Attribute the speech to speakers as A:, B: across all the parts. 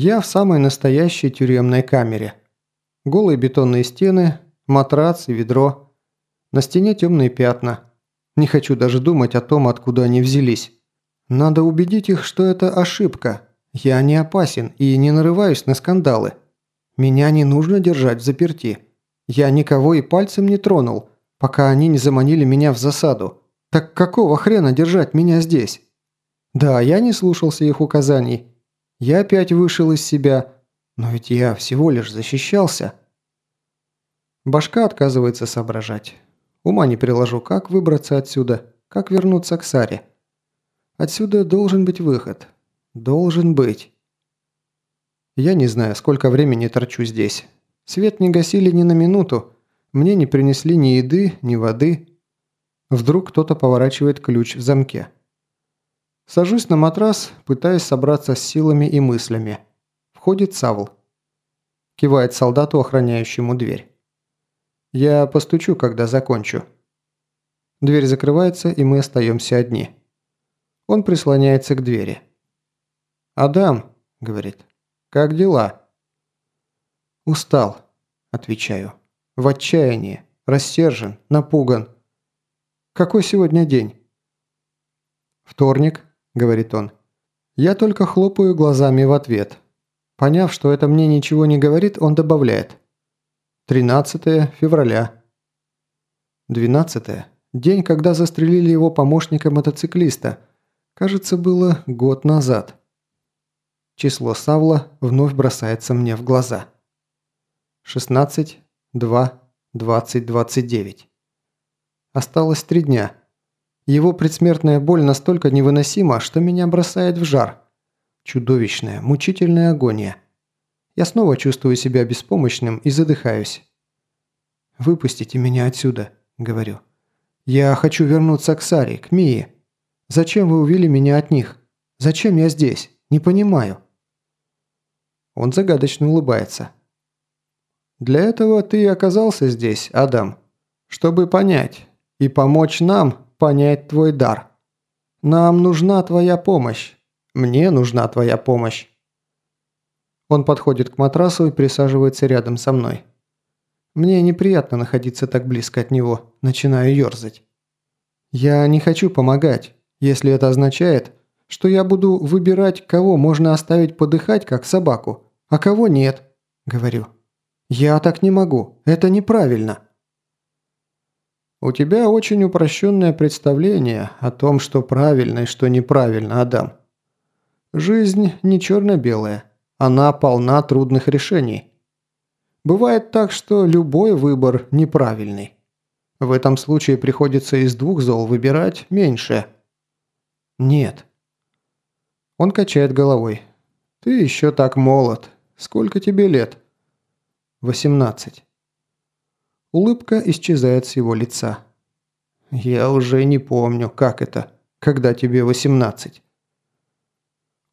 A: Я в самой настоящей тюремной камере. Голые бетонные стены, матрац и ведро. На стене темные пятна. Не хочу даже думать о том, откуда они взялись. Надо убедить их, что это ошибка. Я не опасен и не нарываюсь на скандалы. Меня не нужно держать в заперти. Я никого и пальцем не тронул, пока они не заманили меня в засаду. Так какого хрена держать меня здесь? Да, я не слушался их указаний. Я опять вышел из себя, но ведь я всего лишь защищался. Башка отказывается соображать. Ума не приложу, как выбраться отсюда, как вернуться к Саре. Отсюда должен быть выход. Должен быть. Я не знаю, сколько времени торчу здесь. Свет не гасили ни на минуту. Мне не принесли ни еды, ни воды. Вдруг кто-то поворачивает ключ в замке. Сажусь на матрас, пытаясь собраться с силами и мыслями. Входит Савл. Кивает солдату, охраняющему дверь. Я постучу, когда закончу. Дверь закрывается, и мы остаемся одни. Он прислоняется к двери. «Адам», — говорит, — «как дела?» «Устал», — отвечаю. «В отчаянии, рассержен, напуган. Какой сегодня день?» «Вторник», — говорит он. Я только хлопаю глазами в ответ. Поняв, что это мне ничего не говорит, он добавляет. «13 февраля». «12 день, когда застрелили его помощника-мотоциклиста. Кажется, было год назад». Число Савла вновь бросается мне в глаза. 16, 2, 20, 29. Осталось три дня. Его предсмертная боль настолько невыносима, что меня бросает в жар. Чудовищная, мучительная агония. Я снова чувствую себя беспомощным и задыхаюсь. «Выпустите меня отсюда», — говорю. «Я хочу вернуться к Саре, к Мии. Зачем вы увели меня от них? Зачем я здесь? Не понимаю». Он загадочно улыбается. Для этого ты оказался здесь, Адам. Чтобы понять и помочь нам понять твой дар. Нам нужна твоя помощь. Мне нужна твоя помощь. Он подходит к матрасу и присаживается рядом со мной. Мне неприятно находиться так близко от него. Начинаю ерзать. Я не хочу помогать, если это означает, что я буду выбирать, кого можно оставить подыхать, как собаку, а кого нет, говорю. «Я так не могу. Это неправильно». «У тебя очень упрощенное представление о том, что правильно и что неправильно, Адам. Жизнь не черно-белая. Она полна трудных решений. Бывает так, что любой выбор неправильный. В этом случае приходится из двух зол выбирать меньшее». «Нет». Он качает головой. «Ты еще так молод. Сколько тебе лет?» 18. Улыбка исчезает с его лица. «Я уже не помню, как это, когда тебе 18».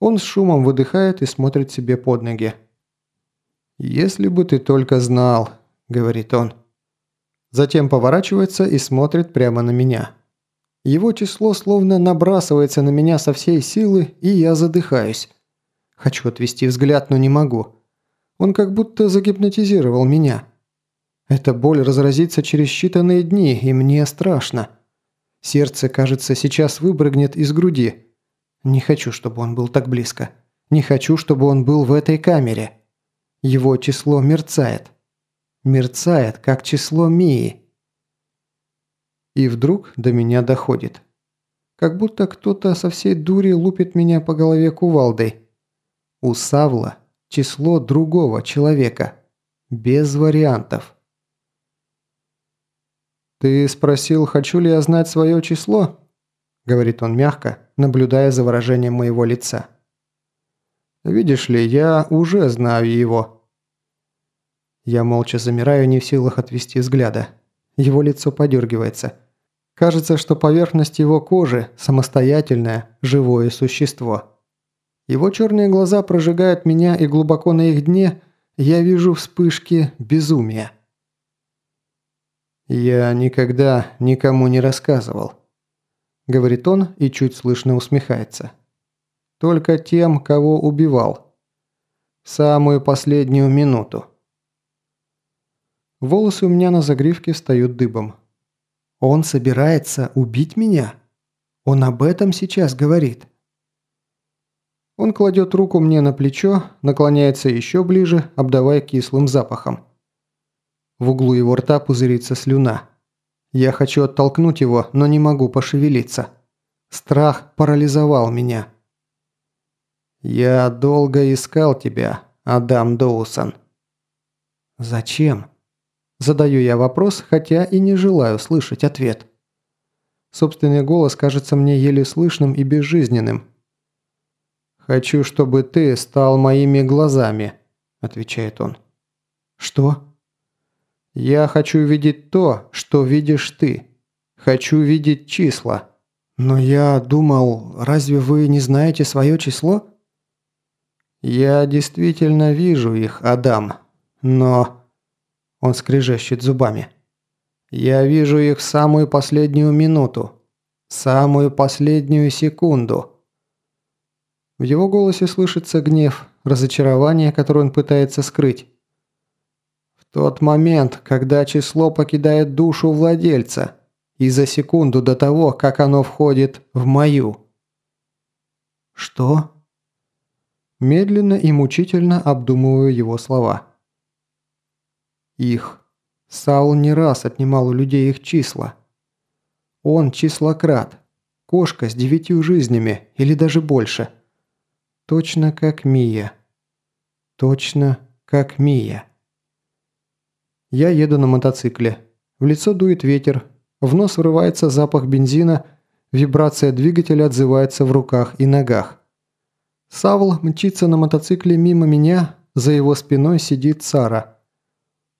A: Он с шумом выдыхает и смотрит себе под ноги. «Если бы ты только знал», — говорит он. Затем поворачивается и смотрит прямо на меня. Его число словно набрасывается на меня со всей силы, и я задыхаюсь. Хочу отвести взгляд, но не могу. Он как будто загипнотизировал меня. Эта боль разразится через считанные дни, и мне страшно. Сердце, кажется, сейчас выпрыгнет из груди. Не хочу, чтобы он был так близко. Не хочу, чтобы он был в этой камере. Его число мерцает. Мерцает, как число Мии. И вдруг до меня доходит. Как будто кто-то со всей дури лупит меня по голове кувалдой. У Савла число другого человека. Без вариантов. «Ты спросил, хочу ли я знать свое число?» – говорит он мягко, наблюдая за выражением моего лица. «Видишь ли, я уже знаю его». Я молча замираю, не в силах отвести взгляда. Его лицо подергивается. Кажется, что поверхность его кожи – самостоятельное, живое существо. Его черные глаза прожигают меня, и глубоко на их дне я вижу вспышки безумия. «Я никогда никому не рассказывал», – говорит он и чуть слышно усмехается. «Только тем, кого убивал. Самую последнюю минуту. Волосы у меня на загривке встают дыбом. Он собирается убить меня? Он об этом сейчас говорит. Он кладет руку мне на плечо, наклоняется еще ближе, обдавая кислым запахом. В углу его рта пузырится слюна. Я хочу оттолкнуть его, но не могу пошевелиться. Страх парализовал меня. «Я долго искал тебя, Адам Доусон». «Зачем?» Задаю я вопрос, хотя и не желаю слышать ответ. Собственный голос кажется мне еле слышным и безжизненным. «Хочу, чтобы ты стал моими глазами», – отвечает он. «Что?» «Я хочу видеть то, что видишь ты. Хочу видеть числа». «Но я думал, разве вы не знаете свое число?» «Я действительно вижу их, Адам, но...» Он скрежещет зубами. «Я вижу их самую последнюю минуту, самую последнюю секунду». В его голосе слышится гнев, разочарование, которое он пытается скрыть. Тот момент, когда число покидает душу владельца, и за секунду до того, как оно входит в мою. «Что?» Медленно и мучительно обдумываю его слова. Их. Саул не раз отнимал у людей их числа. Он числократ. Кошка с девятью жизнями, или даже больше – Точно как Мия. Точно как Мия. Я еду на мотоцикле. В лицо дует ветер, в нос врывается запах бензина, вибрация двигателя отзывается в руках и ногах. Савл мчится на мотоцикле мимо меня, за его спиной сидит Сара.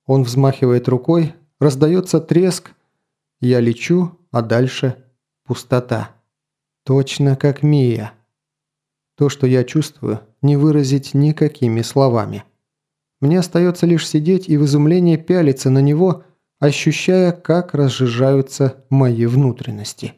A: Он взмахивает рукой, раздается треск. Я лечу, а дальше пустота. Точно как Мия. То, что я чувствую, не выразить никакими словами. Мне остается лишь сидеть и в изумлении пялиться на него, ощущая, как разжижаются мои внутренности.